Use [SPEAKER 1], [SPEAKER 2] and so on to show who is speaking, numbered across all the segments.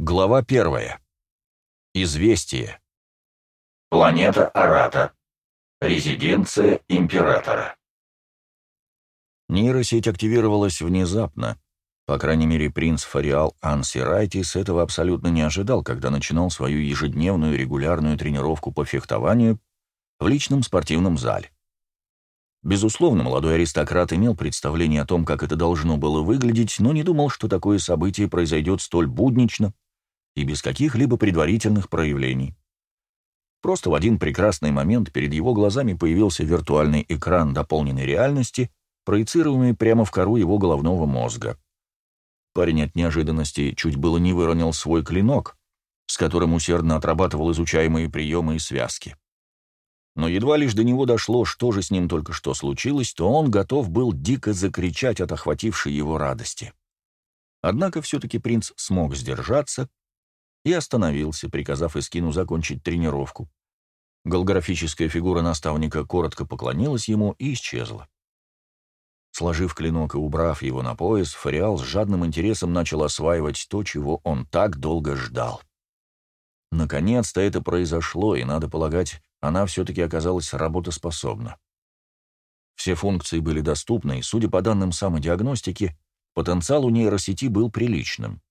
[SPEAKER 1] Глава первая. Известие.
[SPEAKER 2] Планета Арата. Резиденция Императора.
[SPEAKER 1] Нейросеть активировалась внезапно. По крайней мере, принц Фариал Ансирайтис этого абсолютно не ожидал, когда начинал свою ежедневную регулярную тренировку по фехтованию в личном спортивном зале. Безусловно, молодой аристократ имел представление о том, как это должно было выглядеть, но не думал, что такое событие произойдет столь буднично и без каких-либо предварительных проявлений. Просто в один прекрасный момент перед его глазами появился виртуальный экран дополненной реальности, проецируемый прямо в кору его головного мозга. Парень от неожиданности чуть было не выронил свой клинок, с которым усердно отрабатывал изучаемые приемы и связки. Но едва лишь до него дошло, что же с ним только что случилось, то он готов был дико закричать от охватившей его радости. Однако все-таки принц смог сдержаться и остановился, приказав Искину закончить тренировку. Голографическая фигура наставника коротко поклонилась ему и исчезла. Сложив клинок и убрав его на пояс, Фариал с жадным интересом начал осваивать то, чего он так долго ждал. Наконец-то это произошло, и, надо полагать, она все-таки оказалась работоспособна. Все функции были доступны, и, судя по данным самодиагностики, потенциал у нейросети был приличным.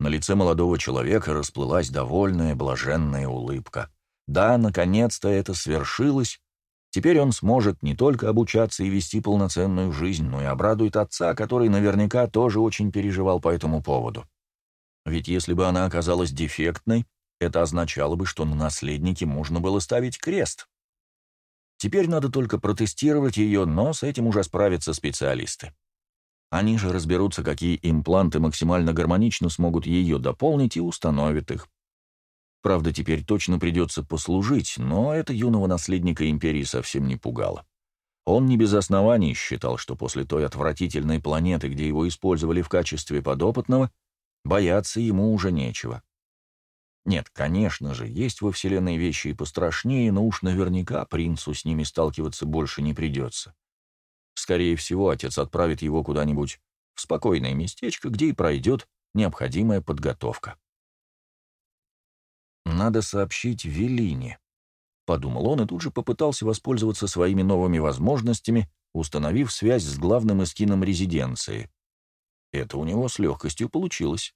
[SPEAKER 1] На лице молодого человека расплылась довольная, блаженная улыбка. Да, наконец-то это свершилось. Теперь он сможет не только обучаться и вести полноценную жизнь, но и обрадует отца, который наверняка тоже очень переживал по этому поводу. Ведь если бы она оказалась дефектной, это означало бы, что на наследнике можно было ставить крест. Теперь надо только протестировать ее, но с этим уже справятся специалисты. Они же разберутся, какие импланты максимально гармонично смогут ее дополнить и установят их. Правда, теперь точно придется послужить, но это юного наследника империи совсем не пугало. Он не без оснований считал, что после той отвратительной планеты, где его использовали в качестве подопытного, бояться ему уже нечего. Нет, конечно же, есть во Вселенной вещи и пострашнее, но уж наверняка принцу с ними сталкиваться больше не придется. Скорее всего, отец отправит его куда-нибудь в спокойное местечко, где и пройдет необходимая подготовка. «Надо сообщить Велине», — подумал он и тут же попытался воспользоваться своими новыми возможностями, установив связь с главным эскином резиденции. Это у него с легкостью получилось.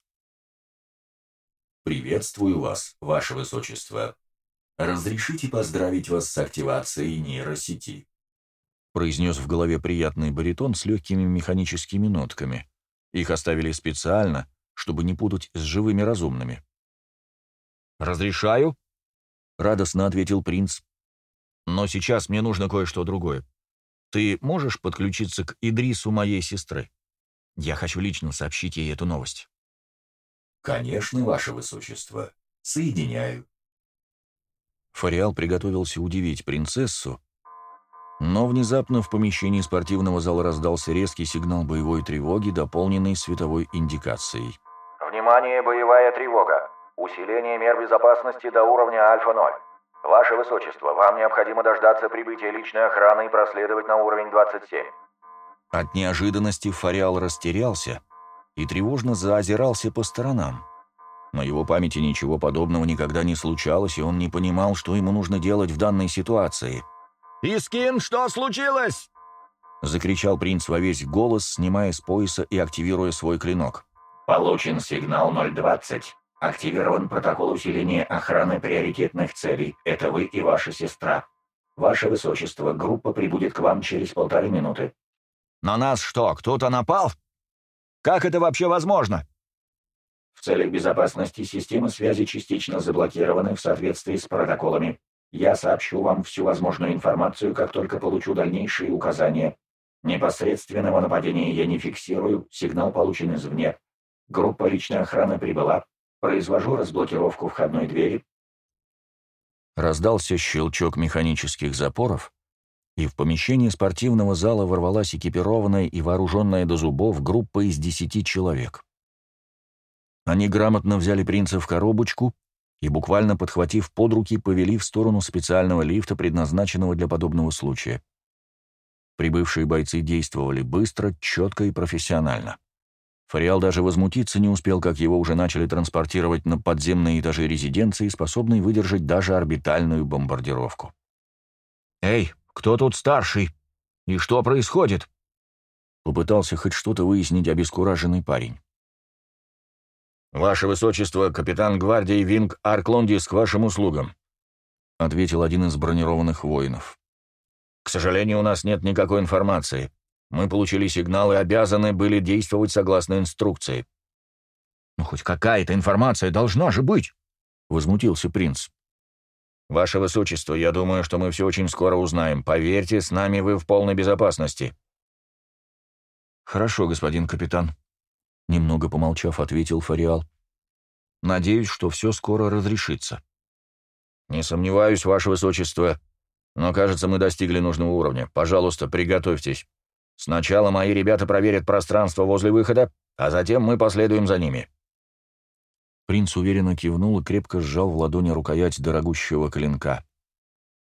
[SPEAKER 2] «Приветствую вас, ваше высочество. Разрешите поздравить вас с активацией нейросети
[SPEAKER 1] произнес в голове приятный баритон с легкими механическими нотками. Их оставили специально, чтобы не путать с живыми разумными. «Разрешаю», — радостно ответил принц. «Но сейчас мне нужно кое-что другое. Ты можешь подключиться к Идрису моей сестры? Я хочу лично сообщить ей эту новость».
[SPEAKER 2] «Конечно, ваше высочество. Соединяю».
[SPEAKER 1] Фариал приготовился удивить принцессу, но внезапно в помещении спортивного зала раздался резкий сигнал боевой тревоги, дополненный световой индикацией.
[SPEAKER 3] «Внимание, боевая тревога! Усиление мер безопасности до уровня Альфа-0. Ваше Высочество, вам необходимо дождаться прибытия личной охраны и проследовать на уровень 27».
[SPEAKER 1] От неожиданности Фариал растерялся и тревожно заозирался по сторонам. На его памяти ничего подобного никогда не случалось, и он не понимал, что ему нужно делать в данной ситуации –
[SPEAKER 4] «Искин, что случилось?»
[SPEAKER 1] — закричал принц во весь голос, снимая с пояса и активируя свой клинок.
[SPEAKER 2] «Получен сигнал 020. Активирован протокол усиления охраны приоритетных целей. Это вы и ваша сестра. Ваше Высочество, группа прибудет к вам через полторы минуты».
[SPEAKER 4] «На нас что, кто-то напал? Как это вообще возможно?»
[SPEAKER 2] В целях безопасности системы связи частично заблокированы в соответствии с протоколами. Я сообщу вам всю возможную информацию, как только получу дальнейшие указания. Непосредственного нападения я не фиксирую, сигнал получен извне. Группа личной охраны прибыла. Произвожу разблокировку входной двери.
[SPEAKER 1] Раздался щелчок механических запоров, и в помещении спортивного зала ворвалась экипированная и вооруженная до зубов группа из десяти человек. Они грамотно взяли принца в коробочку и, буквально подхватив под руки, повели в сторону специального лифта, предназначенного для подобного случая. Прибывшие бойцы действовали быстро, четко и профессионально. Фариал даже возмутиться не успел, как его уже начали транспортировать на подземные этажи резиденции, способные выдержать даже орбитальную бомбардировку.
[SPEAKER 4] «Эй, кто тут старший? И что происходит?»
[SPEAKER 1] Попытался хоть что-то выяснить обескураженный парень.
[SPEAKER 4] «Ваше Высочество, капитан гвардии Винг Арклондис к вашим услугам», — ответил один из бронированных воинов. «К сожалению, у нас нет никакой информации. Мы получили сигнал и обязаны были действовать согласно инструкции».
[SPEAKER 1] «Ну, хоть какая-то информация должна же быть!» — возмутился принц.
[SPEAKER 4] «Ваше Высочество, я думаю, что мы все очень скоро узнаем. Поверьте, с нами вы в полной безопасности».
[SPEAKER 1] «Хорошо, господин капитан», — немного помолчав, ответил Фариал. «Надеюсь, что все скоро разрешится».
[SPEAKER 4] «Не сомневаюсь, Ваше Высочество, но, кажется, мы достигли нужного уровня. Пожалуйста, приготовьтесь». Сначала мои ребята проверят пространство возле выхода, а затем мы последуем за ними».
[SPEAKER 1] Принц уверенно кивнул и крепко сжал в ладони рукоять дорогущего клинка.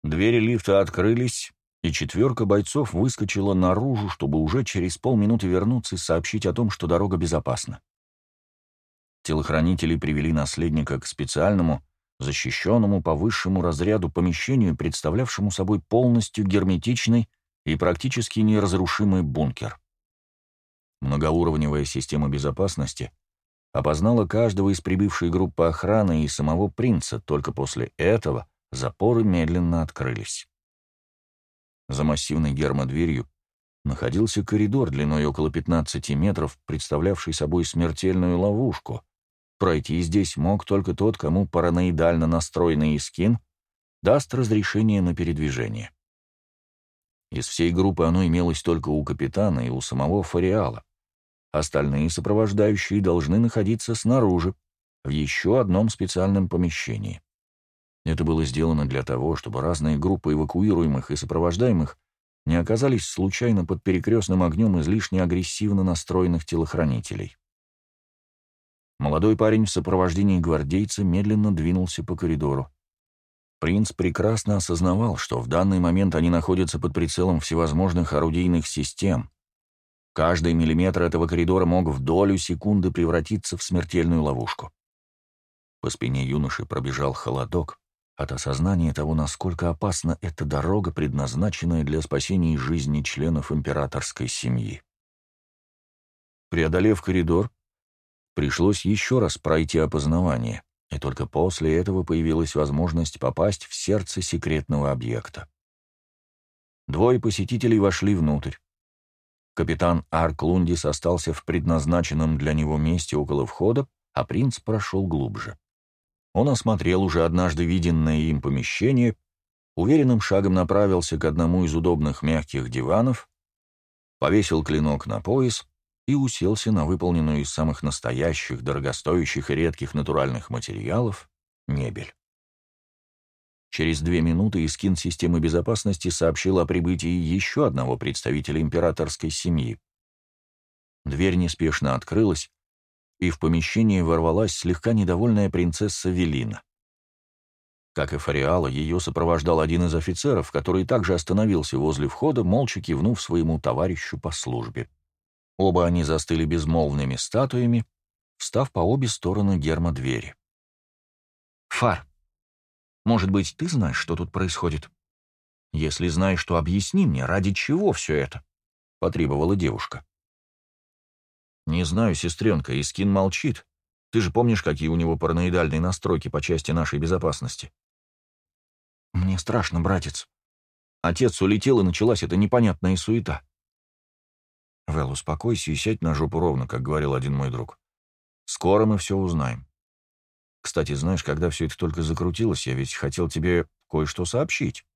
[SPEAKER 1] Двери лифта открылись, и четверка бойцов выскочила наружу, чтобы уже через полминуты вернуться и сообщить о том, что дорога безопасна. Телохранители привели наследника к специальному, защищенному по высшему разряду помещению, представлявшему собой полностью герметичный и практически неразрушимый бункер. Многоуровневая система безопасности опознала каждого из прибывшей группы охраны и самого принца, только после этого запоры медленно открылись. За массивной гермодверью находился коридор длиной около 15 метров, представлявший собой смертельную ловушку. Пройти здесь мог только тот, кому параноидально настроенный Искин даст разрешение на передвижение. Из всей группы оно имелось только у капитана и у самого Фариала. Остальные сопровождающие должны находиться снаружи, в еще одном специальном помещении. Это было сделано для того, чтобы разные группы эвакуируемых и сопровождаемых не оказались случайно под перекрестным огнем излишне агрессивно настроенных телохранителей. Молодой парень в сопровождении гвардейца медленно двинулся по коридору. Принц прекрасно осознавал, что в данный момент они находятся под прицелом всевозможных орудийных систем. Каждый миллиметр этого коридора мог в долю секунды превратиться в смертельную ловушку. По спине юноши пробежал холодок от осознания того, насколько опасна эта дорога, предназначенная для спасения жизни членов императорской семьи. Преодолев коридор, пришлось еще раз пройти опознавание и только после этого появилась возможность попасть в сердце секретного объекта. Двое посетителей вошли внутрь. Капитан Арк Лундис остался в предназначенном для него месте около входа, а принц прошел глубже. Он осмотрел уже однажды виденное им помещение, уверенным шагом направился к одному из удобных мягких диванов, повесил клинок на пояс и уселся на выполненную из самых настоящих, дорогостоящих и редких натуральных материалов мебель. Через две минуты Искин системы безопасности сообщил о прибытии еще одного представителя императорской семьи. Дверь неспешно открылась, и в помещение ворвалась слегка недовольная принцесса Велина. Как и Фариала, ее сопровождал один из офицеров, который также остановился возле входа, молча кивнув своему товарищу по службе. Оба они застыли безмолвными статуями, встав по обе стороны герма двери. «Фар, может быть, ты знаешь, что тут происходит? Если знаешь, то объясни мне, ради чего все это?» — потребовала девушка. «Не знаю, сестренка, Искин молчит. Ты же помнишь, какие у него параноидальные настройки по части нашей безопасности?» «Мне страшно, братец. Отец улетел, и началась эта непонятная суета. «Вэл, успокойся и сядь на жопу ровно», как говорил один мой друг. «Скоро мы все узнаем. Кстати, знаешь, когда все это только закрутилось, я ведь хотел тебе кое-что сообщить».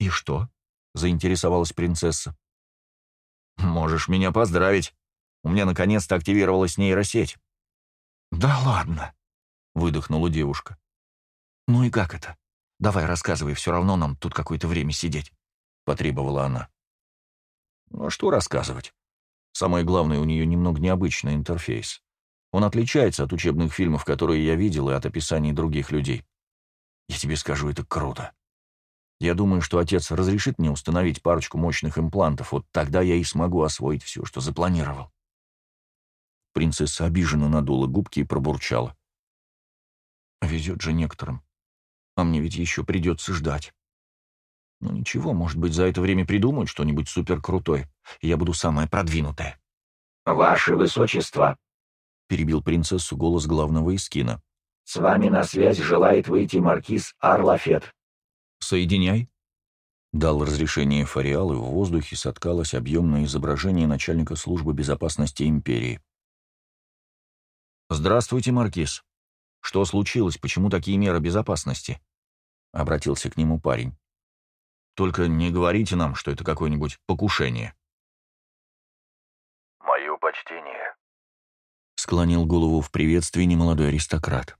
[SPEAKER 1] «И что?» — заинтересовалась принцесса. «Можешь меня поздравить. У меня наконец-то активировалась нейросеть». «Да ладно», — выдохнула девушка. «Ну и как это? Давай рассказывай, все равно нам тут какое-то время сидеть», — потребовала она. «Ну а что рассказывать? Самое главное, у нее немного необычный интерфейс. Он отличается от учебных фильмов, которые я видел, и от описаний других людей. Я тебе скажу, это круто. Я думаю, что отец разрешит мне установить парочку мощных имплантов, вот тогда я и смогу освоить все, что запланировал. Принцесса обиженно надула губки и пробурчала. «Везет же некоторым. А мне ведь еще придется ждать. Ну ничего, может быть, за это время придумают что-нибудь суперкрутое, я буду самая продвинутая».
[SPEAKER 2] «Ваше Высочество!»
[SPEAKER 1] — перебил принцессу голос главного Искина.
[SPEAKER 2] «С вами на связь желает выйти маркиз Арлафет».
[SPEAKER 1] «Соединяй», Дал разрешение Фариал, и в воздухе соткалось объемное изображение начальника службы безопасности империи. «Здравствуйте, Маркиз. Что случилось? Почему такие меры безопасности?» — обратился к нему парень. «Только не говорите нам, что это какое-нибудь покушение».
[SPEAKER 3] «Мое почтение», —
[SPEAKER 1] склонил голову в приветствии немолодой аристократ.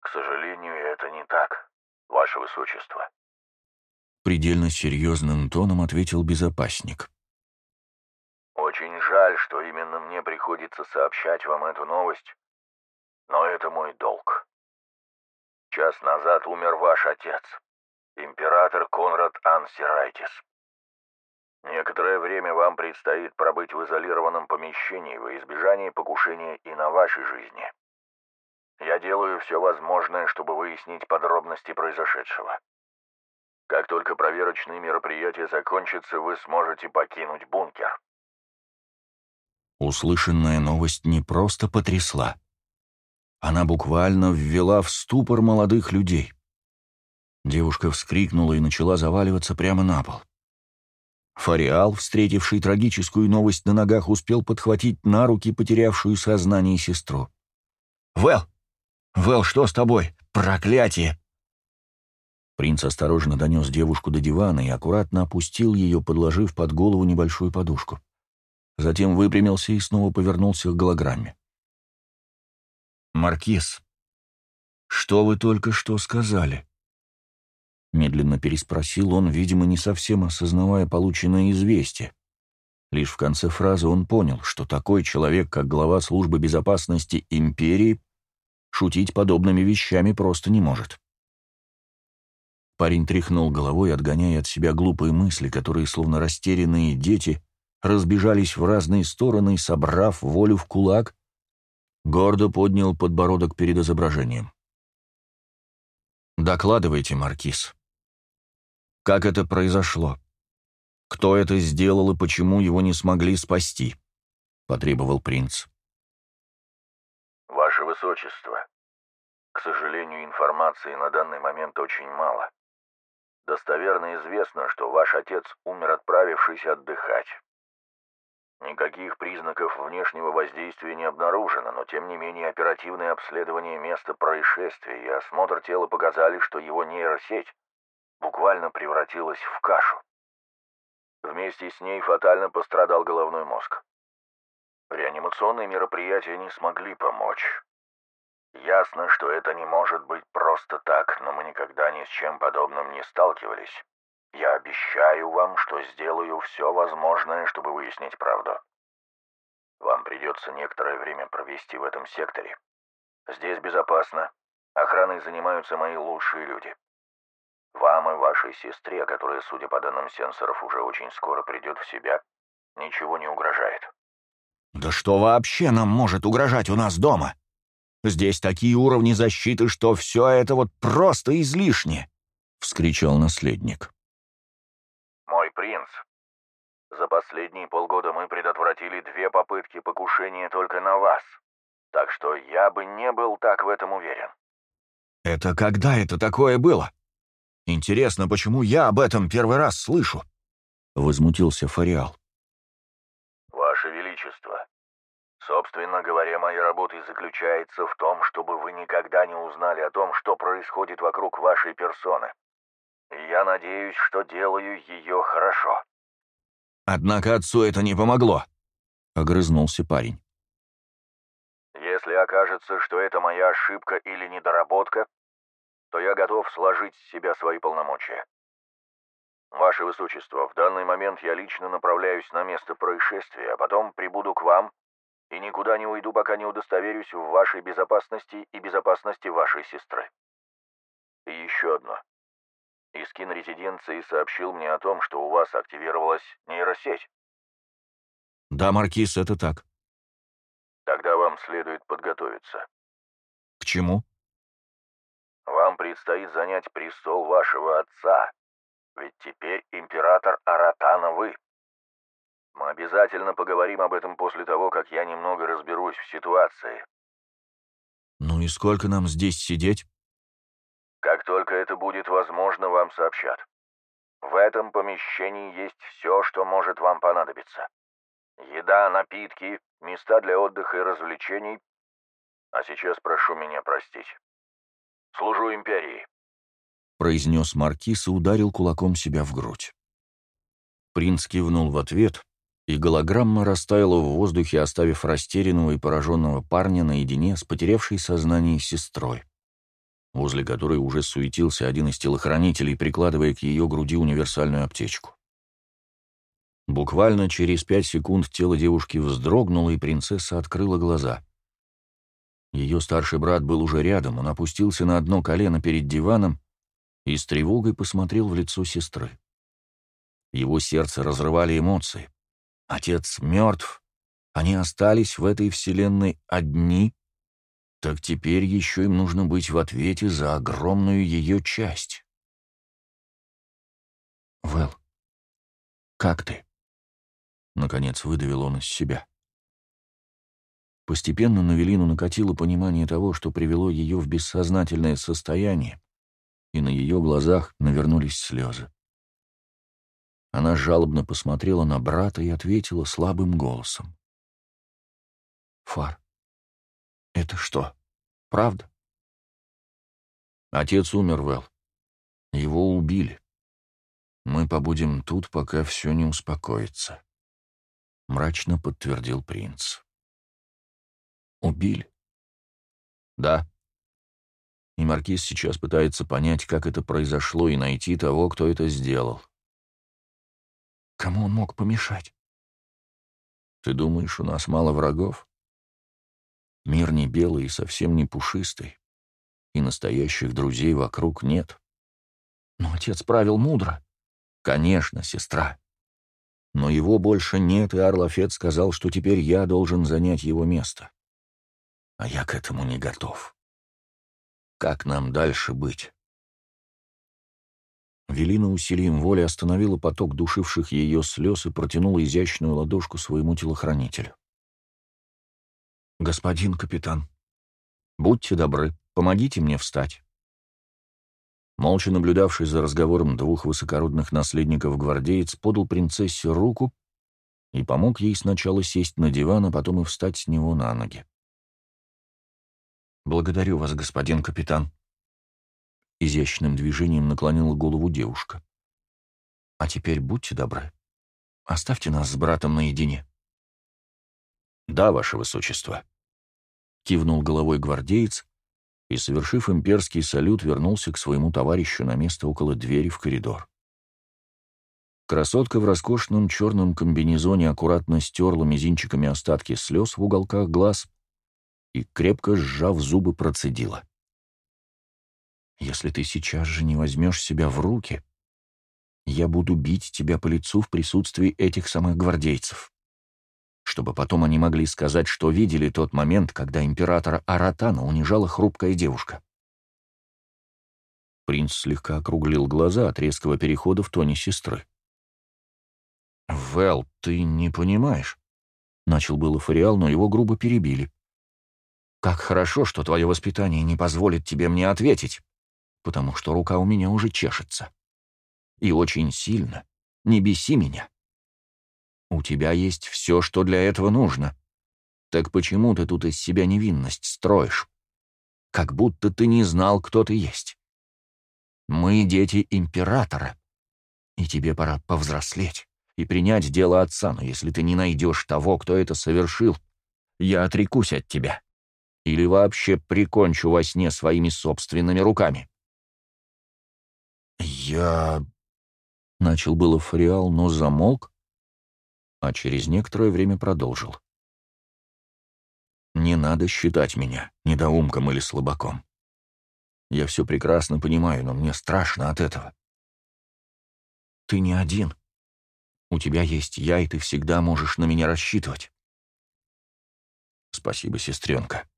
[SPEAKER 3] «К сожалению, это не так, Ваше Высочество»
[SPEAKER 1] предельно серьезным тоном ответил безопасник.
[SPEAKER 3] «Очень жаль, что именно мне приходится сообщать вам эту новость, но это мой долг. Час назад умер ваш отец, император Конрад Ансирайтис. Некоторое время вам предстоит пробыть в изолированном помещении во избежание покушения и на вашей жизни. Я делаю все возможное, чтобы выяснить подробности произошедшего. Как только проверочные мероприятия закончатся, вы сможете покинуть бункер.
[SPEAKER 1] Услышанная новость не просто потрясла. Она буквально ввела в ступор молодых людей. Девушка вскрикнула и начала заваливаться прямо на пол. Фариал, встретивший трагическую новость на ногах, успел подхватить на руки потерявшую сознание сестру. «Вэл! Вэл, что с тобой? Проклятие!» Принц осторожно донес девушку до дивана и аккуратно опустил ее, подложив под голову небольшую подушку. Затем выпрямился и снова повернулся к голограмме. «Маркиз, что вы только что сказали?» Медленно переспросил он, видимо, не совсем осознавая полученное известие. Лишь в конце фразы он понял, что такой человек, как глава службы безопасности империи, шутить подобными вещами просто не может. Парень тряхнул головой, отгоняя от себя глупые мысли, которые, словно растерянные дети, разбежались в разные стороны собрав волю в кулак, гордо поднял подбородок перед изображением. «Докладывайте, Маркиз. Как это произошло? Кто это сделал и почему его не смогли спасти?» — потребовал принц.
[SPEAKER 3] «Ваше Высочество, к сожалению, информации на данный момент очень мало. Достоверно известно, что ваш отец умер, отправившись отдыхать. Никаких признаков внешнего воздействия не обнаружено, но тем не менее оперативное обследование места происшествия и осмотр тела показали, что его нейросеть буквально превратилась в кашу. Вместе с ней фатально пострадал головной мозг. Реанимационные мероприятия не смогли помочь. Ясно, что это не может быть просто так, но мы никогда ни с чем подобным не сталкивались. Обещаю вам, что сделаю все возможное, чтобы выяснить правду. Вам придется некоторое время провести в этом секторе. Здесь безопасно. Охраной занимаются мои лучшие люди. Вам и вашей сестре, которая, судя по данным сенсоров, уже очень скоро придет в себя, ничего не угрожает.
[SPEAKER 1] «Да что вообще нам может угрожать у нас дома?» Здесь такие уровни защиты, что все это вот просто излишне!» — вскричал наследник.
[SPEAKER 3] «Мой принц, за последние полгода мы предотвратили две попытки покушения только на вас, так что я бы не был так в этом уверен».
[SPEAKER 1] «Это когда это такое было? Интересно, почему я об этом первый раз слышу?» — возмутился Фариал.
[SPEAKER 3] Собственно говоря, моя работа заключается в том, чтобы вы никогда не узнали о том, что происходит вокруг вашей персоны. И я надеюсь, что делаю ее хорошо.
[SPEAKER 1] Однако отцу это не помогло, — огрызнулся парень.
[SPEAKER 3] Если окажется, что это моя ошибка или недоработка, то я готов сложить с себя свои полномочия. Ваше Высочество, в данный момент я лично направляюсь на место происшествия, а потом прибуду к вам и никуда не уйду, пока не удостоверюсь в вашей безопасности и безопасности вашей сестры. И еще одно. Искин резиденции сообщил мне о том, что у вас активировалась нейросеть.
[SPEAKER 1] Да, Маркиз, это так.
[SPEAKER 3] вам следует подготовиться.
[SPEAKER 1] К чему?
[SPEAKER 3] Вам предстоит занять престол вашего отца, ведь теперь император Аратана вы. Мы обязательно поговорим об этом после того, как я немного разберусь в ситуации.
[SPEAKER 1] Ну и сколько нам здесь сидеть?
[SPEAKER 3] Только это будет возможно, вам сообщат. В этом помещении есть все, что может вам понадобиться. Еда, напитки, места для отдыха и развлечений. А сейчас прошу меня простить. Служу империи.
[SPEAKER 1] Произнес Маркиз и ударил кулаком себя в грудь. Принц кивнул в ответ, и голограмма растаяла в воздухе, оставив растерянного и пораженного парня наедине с потерявшей сознание сестрой, возле которой уже суетился один из телохранителей, прикладывая к ее груди универсальную аптечку. Буквально через пять секунд тело девушки вздрогнуло, и принцесса открыла глаза. Ее старший брат был уже рядом, он опустился на одно колено перед диваном и с тревогой посмотрел в лицо сестры. Его сердце разрывали эмоции. Отец мертв. Они остались в этой вселенной одни. Так теперь еще им нужно быть в ответе за огромную ее часть. «Вэл, как ты?» Наконец выдавил он из себя. Постепенно на Велину накатило понимание того, что привело ее в бессознательное состояние, и на ее глазах навернулись слезы. Она жалобно посмотрела на брата и ответила слабым голосом. «Фар, это что, правда?» Отец умер, Вэл. Его убили. Мы побудем тут, пока все не успокоится. Мрачно подтвердил принц. Убили? Да. И Маркиз сейчас пытается понять, как это произошло, и найти того, кто это сделал. Кому он мог помешать? Ты думаешь, у нас мало врагов? Мир не белый и совсем не пушистый, и настоящих друзей вокруг нет. Но отец правил мудро. Конечно, сестра. Но его больше нет, и Арлафет сказал, что теперь я должен занять его место. А я к этому не готов. Как нам дальше быть? Велина усилием воли остановила поток душивших ее слез и протянула изящную ладошку своему телохранителю. «Господин капитан, будьте добры, помогите мне встать». Молча наблюдавший за разговором двух высокородных наследников гвардеец подал принцессе руку и помог ей сначала сесть на диван, а потом и встать с него на ноги. «Благодарю вас, господин капитан», Изящным движением наклонила голову девушка. «А теперь будьте добры. Оставьте нас с братом наедине». «Да, ваше высочество», — кивнул головой гвардеец и, совершив имперский салют, вернулся к своему товарищу на место около двери в коридор. Красотка в роскошном черном комбинезоне аккуратно стерла мизинчиками остатки слез в уголках глаз и, крепко сжав зубы, процедила. Если ты сейчас же не возьмешь себя в руки, я буду бить тебя по лицу в присутствии этих самых гвардейцев, чтобы потом они могли сказать, что видели тот момент, когда императора Аратана унижала хрупкая девушка. Принц слегка округлил глаза от резкого перехода в тоне сестры. «Вэл, ты не понимаешь», — начал было Фариал, но его грубо перебили. «Как хорошо, что твое воспитание не позволит тебе мне ответить потому что рука у меня уже чешется. И очень сильно. Не беси меня. У тебя есть все, что для этого нужно. Так почему ты тут из себя невинность строишь? Как будто ты не знал, кто ты есть. Мы дети императора, и тебе пора повзрослеть и принять дело отца, но если ты не найдешь того, кто это совершил, я отрекусь от тебя. Или вообще прикончу во сне своими собственными руками. «Я...» — начал было Фариал, но замолк, а через некоторое время продолжил. «Не надо считать меня недоумком или слабаком. Я все прекрасно понимаю, но мне страшно от этого. Ты не один. У тебя есть я, и ты всегда можешь на меня рассчитывать». Спасибо, сестренка.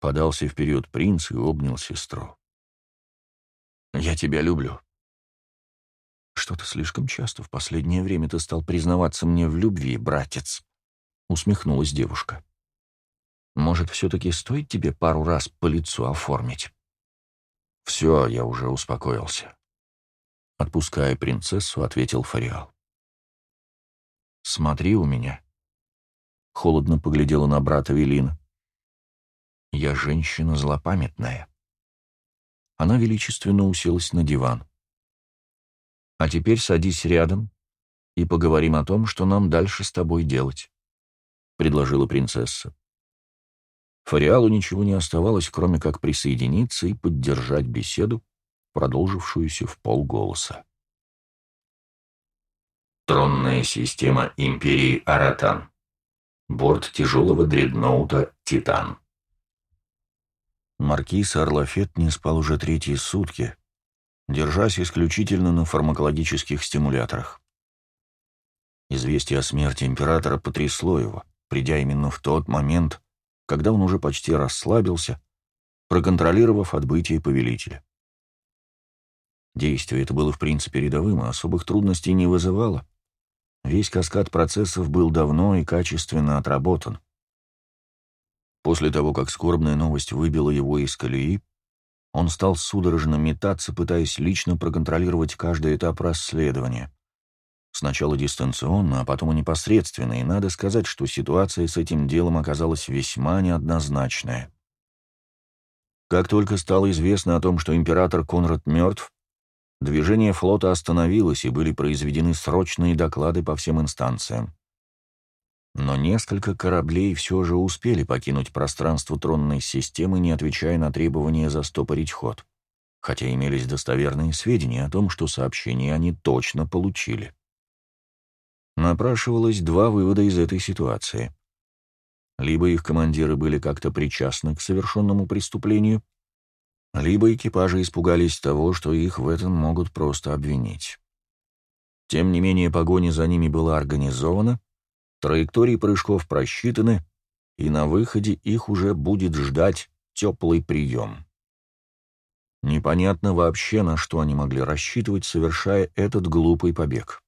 [SPEAKER 1] Подался вперед принц и обнял сестру. Я тебя люблю. Что-то слишком часто в последнее время ты стал признаваться мне в любви, братец. Усмехнулась девушка. Может, все-таки стоит тебе пару раз по лицу оформить? Все, я уже успокоился. Отпуская принцессу, ответил Фариал. «Смотри у меня», — холодно поглядела на брата Велина. «Я женщина злопамятная». Она величественно уселась на диван. «А теперь садись рядом и поговорим о том, что нам дальше с тобой делать», — предложила принцесса. Фариалу ничего не оставалось, кроме как присоединиться и поддержать беседу, продолжившуюся в полголоса.
[SPEAKER 2] Тронная система Империи Аратан. Борт тяжелого дредноута «Титан».
[SPEAKER 1] Маркиз Орлафет не спал уже третьи сутки, держась исключительно на фармакологических стимуляторах. Известие о смерти императора потрясло его, придя именно в тот момент, когда он уже почти расслабился, проконтролировав отбытие повелителя. Действие это было в принципе рядовым, и особых трудностей не вызывало. Весь каскад процессов был давно и качественно отработан. После того, как скорбная новость выбила его из колеи, он стал судорожно метаться, пытаясь лично проконтролировать каждый этап расследования. Сначала дистанционно, а потом и непосредственно, и надо сказать, что ситуация с этим делом оказалась весьма неоднозначная. Как только стало известно о том, что император Конрад мертв, движение флота остановилось и были произведены срочные доклады по всем инстанциям. Но несколько кораблей все же успели покинуть пространство тронной системы, не отвечая на требования застопорить ход, хотя имелись достоверные сведения о том, что сообщения они точно получили. Напрашивалось два вывода из этой ситуации. Либо их командиры были как-то причастны к совершенному преступлению, либо экипажи испугались того, что их в этом могут просто обвинить. Тем не менее, погоня за ними была организована, траектории прыжков просчитаны, и на выходе их уже будет ждать теплый прием. Непонятно вообще, на что они могли рассчитывать, совершая этот глупый побег.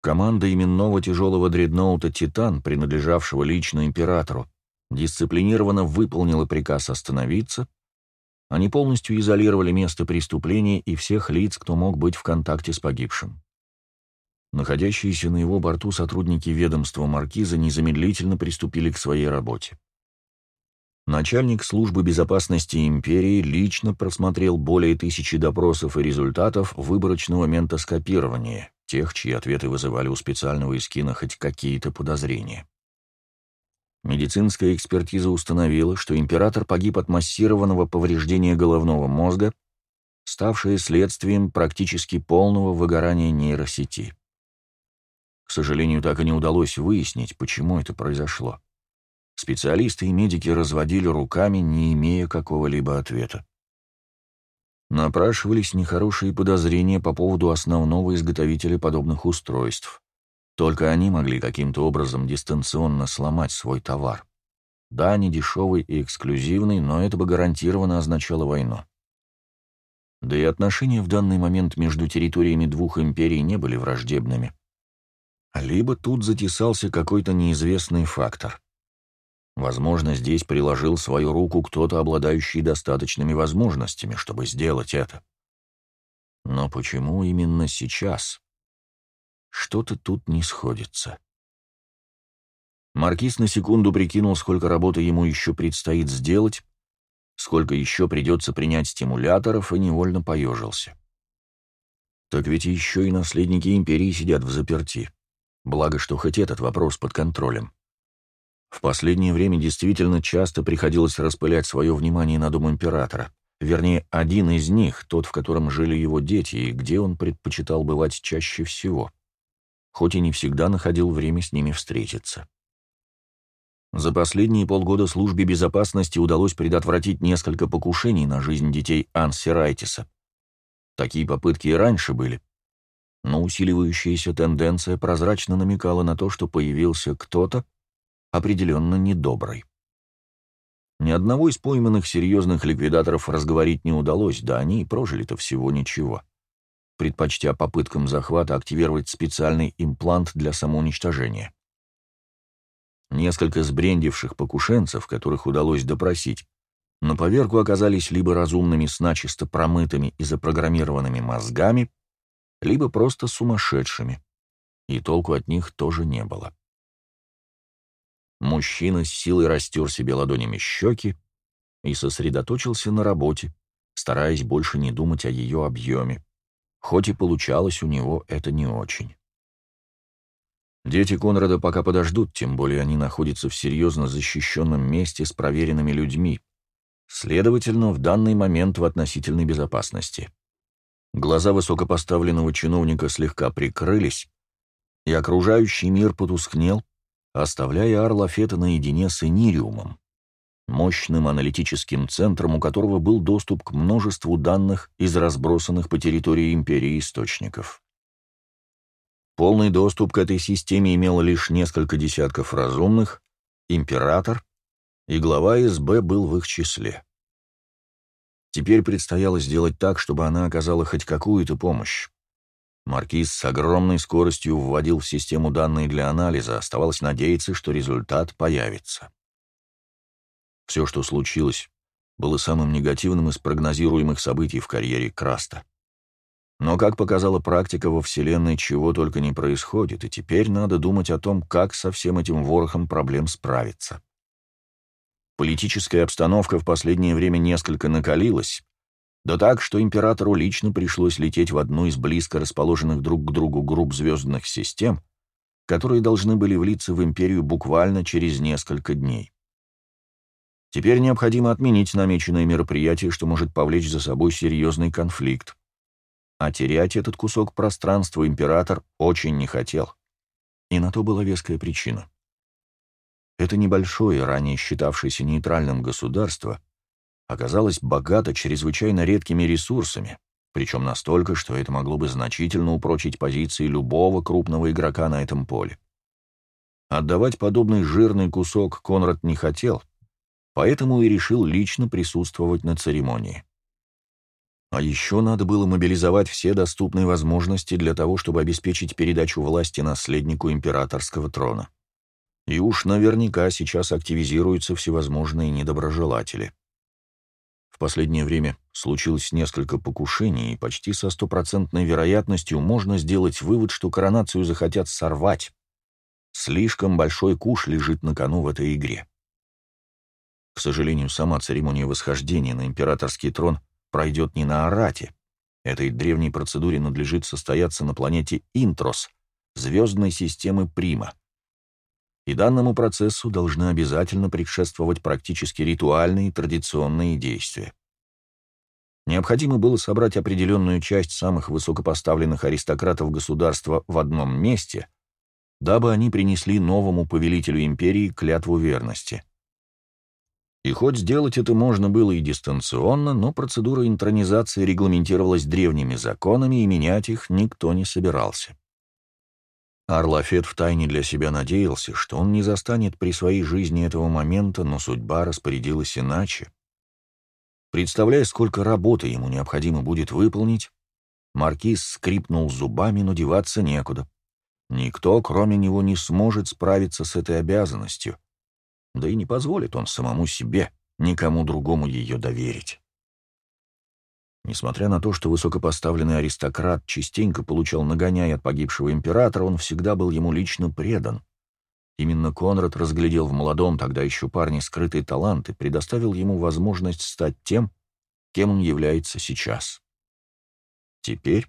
[SPEAKER 1] Команда именного тяжелого дредноута «Титан», принадлежавшего лично императору, дисциплинированно выполнила приказ остановиться. Они полностью изолировали место преступления и всех лиц, кто мог быть в контакте с погибшим. Находящиеся на его борту сотрудники ведомства Маркиза незамедлительно приступили к своей работе. Начальник службы безопасности империи лично просмотрел более тысячи допросов и результатов выборочного ментоскопирования, тех, чьи ответы вызывали у специального искина хоть какие-то подозрения. Медицинская экспертиза установила, что император погиб от массированного повреждения головного мозга, ставшее следствием практически полного выгорания нейросети. К сожалению, так и не удалось выяснить, почему это произошло. Специалисты и медики разводили руками, не имея какого-либо ответа. Напрашивались нехорошие подозрения по поводу основного изготовителя подобных устройств. Только они могли каким-то образом дистанционно сломать свой товар. Да, не дешевый и эксклюзивный, но это бы гарантированно означало войну. Да и отношения в данный момент между территориями двух империй не были враждебными. Либо тут затесался какой-то неизвестный фактор. Возможно, здесь приложил свою руку кто-то, обладающий достаточными возможностями, чтобы сделать это. Но почему именно сейчас? Что-то тут не сходится. Маркиз на секунду прикинул, сколько работы ему еще предстоит сделать, сколько еще придется принять стимуляторов, и невольно поежился. Так ведь еще и наследники империи сидят в заперти. Благо, что хоть этот вопрос под контролем. В последнее время действительно часто приходилось распылять свое внимание на дом императора. Вернее, один из них, тот, в котором жили его дети, и где он предпочитал бывать чаще всего. Хоть и не всегда находил время с ними встретиться. За последние полгода службе безопасности удалось предотвратить несколько покушений на жизнь детей Анси Райтиса. Такие попытки и раньше были. Но усиливающаяся тенденция прозрачно намекала на то, что появился кто-то, определенно недоброй. Ни одного из пойманных серьезных ликвидаторов разговорить не удалось, да они и прожили-то всего ничего, предпочтя попыткам захвата активировать специальный имплант для самоуничтожения. Несколько сбрендивших покушенцев, которых удалось допросить, на поверку оказались либо разумными с начисто промытыми и запрограммированными мозгами, либо просто сумасшедшими, и толку от них тоже не было. Мужчина с силой растер себе ладонями щеки и сосредоточился на работе, стараясь больше не думать о ее объеме, хоть и получалось у него это не очень. Дети Конрада пока подождут, тем более они находятся в серьезно защищенном месте с проверенными людьми, следовательно, в данный момент в относительной безопасности. Глаза высокопоставленного чиновника слегка прикрылись, и окружающий мир потускнел, оставляя Арлафета наедине с Энириумом, мощным аналитическим центром, у которого был доступ к множеству данных из разбросанных по территории Империи источников. Полный доступ к этой системе имело лишь несколько десятков разумных, император, и глава СБ был в их числе. Теперь предстояло сделать так, чтобы она оказала хоть какую-то помощь. Маркиз с огромной скоростью вводил в систему данные для анализа, оставалось надеяться, что результат появится. Все, что случилось, было самым негативным из прогнозируемых событий в карьере Краста. Но, как показала практика во Вселенной, чего только не происходит, и теперь надо думать о том, как со всем этим ворохом проблем справиться. Политическая обстановка в последнее время несколько накалилась, да так, что императору лично пришлось лететь в одну из близко расположенных друг к другу групп звездных систем, которые должны были влиться в империю буквально через несколько дней. Теперь необходимо отменить намеченное мероприятие, что может повлечь за собой серьезный конфликт. А терять этот кусок пространства император очень не хотел. И на то была веская причина. Это небольшое, ранее считавшееся нейтральным государство, оказалась богата чрезвычайно редкими ресурсами, причем настолько, что это могло бы значительно упрочить позиции любого крупного игрока на этом поле. Отдавать подобный жирный кусок Конрад не хотел, поэтому и решил лично присутствовать на церемонии. А еще надо было мобилизовать все доступные возможности для того, чтобы обеспечить передачу власти наследнику императорского трона. И уж наверняка сейчас активизируются всевозможные недоброжелатели последнее время случилось несколько покушений, и почти со стопроцентной вероятностью можно сделать вывод, что коронацию захотят сорвать. Слишком большой куш лежит на кону в этой игре. К сожалению, сама церемония восхождения на императорский трон пройдет не на Арате. Этой древней процедуре надлежит состояться на планете Интрос, звездной системы Прима. И данному процессу должны обязательно предшествовать практически ритуальные традиционные действия. Необходимо было собрать определенную часть самых высокопоставленных аристократов государства в одном месте, дабы они принесли новому повелителю империи клятву верности. И хоть сделать это можно было и дистанционно, но процедура интронизации регламентировалась древними законами, и менять их никто не собирался. Арлафет втайне для себя надеялся, что он не застанет при своей жизни этого момента, но судьба распорядилась иначе. Представляя, сколько работы ему необходимо будет выполнить, маркиз скрипнул зубами, но деваться некуда. Никто, кроме него, не сможет справиться с этой обязанностью, да и не позволит он самому себе никому другому ее доверить. Несмотря на то, что высокопоставленный аристократ частенько получал нагоняй от погибшего императора, он всегда был ему лично предан. Именно Конрад разглядел в молодом тогда еще парне скрытый талант и предоставил ему возможность стать тем, кем он является сейчас. Теперь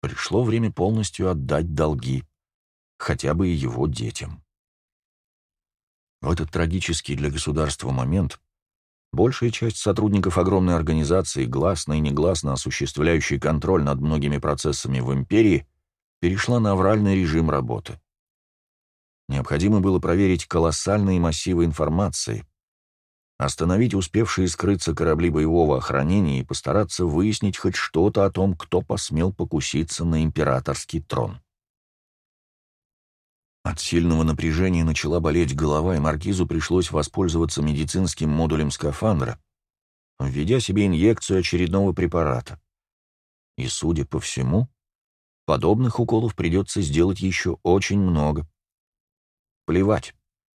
[SPEAKER 1] пришло время полностью отдать долги, хотя бы и его детям. В этот трагический для государства момент Большая часть сотрудников огромной организации, гласно и негласно осуществляющей контроль над многими процессами в империи, перешла на авральный режим работы. Необходимо было проверить колоссальные массивы информации, остановить успевшие скрыться корабли боевого охранения и постараться выяснить хоть что-то о том, кто посмел покуситься на императорский трон. От сильного напряжения начала болеть голова, и маркизу пришлось воспользоваться медицинским модулем скафандра, введя себе инъекцию очередного препарата. И, судя по всему, подобных уколов придется сделать еще очень много. Плевать,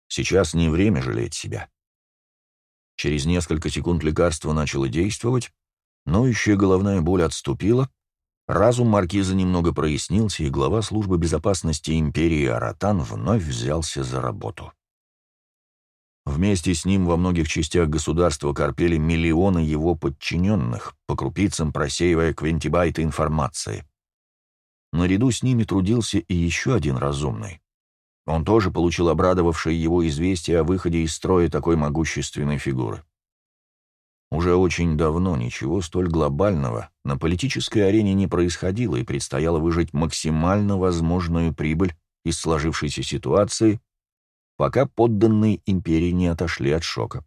[SPEAKER 1] сейчас не время жалеть себя. Через несколько секунд лекарство начало действовать, ноющая головная боль отступила, разум маркиза немного прояснился, и глава службы безопасности империи Аратан вновь взялся за работу. Вместе с ним во многих частях государства корпели миллионы его подчиненных, по крупицам просеивая квентибайты информации. Наряду с ними трудился и еще один разумный. Он тоже получил обрадовавшее его известие о выходе из строя такой могущественной фигуры. Уже очень давно ничего столь глобального на политической арене не происходило, и предстояло выжить максимально возможную прибыль из сложившейся ситуации пока подданные империи не отошли от шока.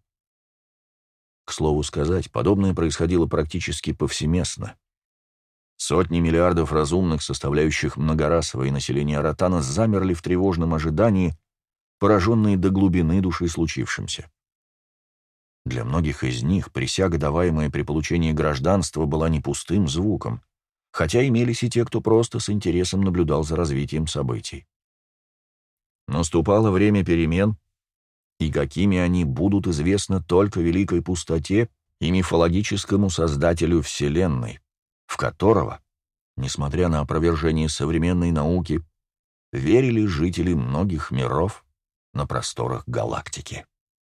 [SPEAKER 1] К слову сказать, подобное происходило практически повсеместно. Сотни миллиардов разумных, составляющих многорасовое население Аратана, замерли в тревожном ожидании, пораженные до глубины души случившимся. Для многих из них присяга, даваемая при получении гражданства, была не пустым звуком, хотя имелись и те, кто просто с интересом наблюдал за развитием событий. Наступало время перемен, и какими они будут известны только великой пустоте и мифологическому создателю Вселенной, в которого, несмотря на опровержение современной науки, верили жители многих миров на просторах галактики.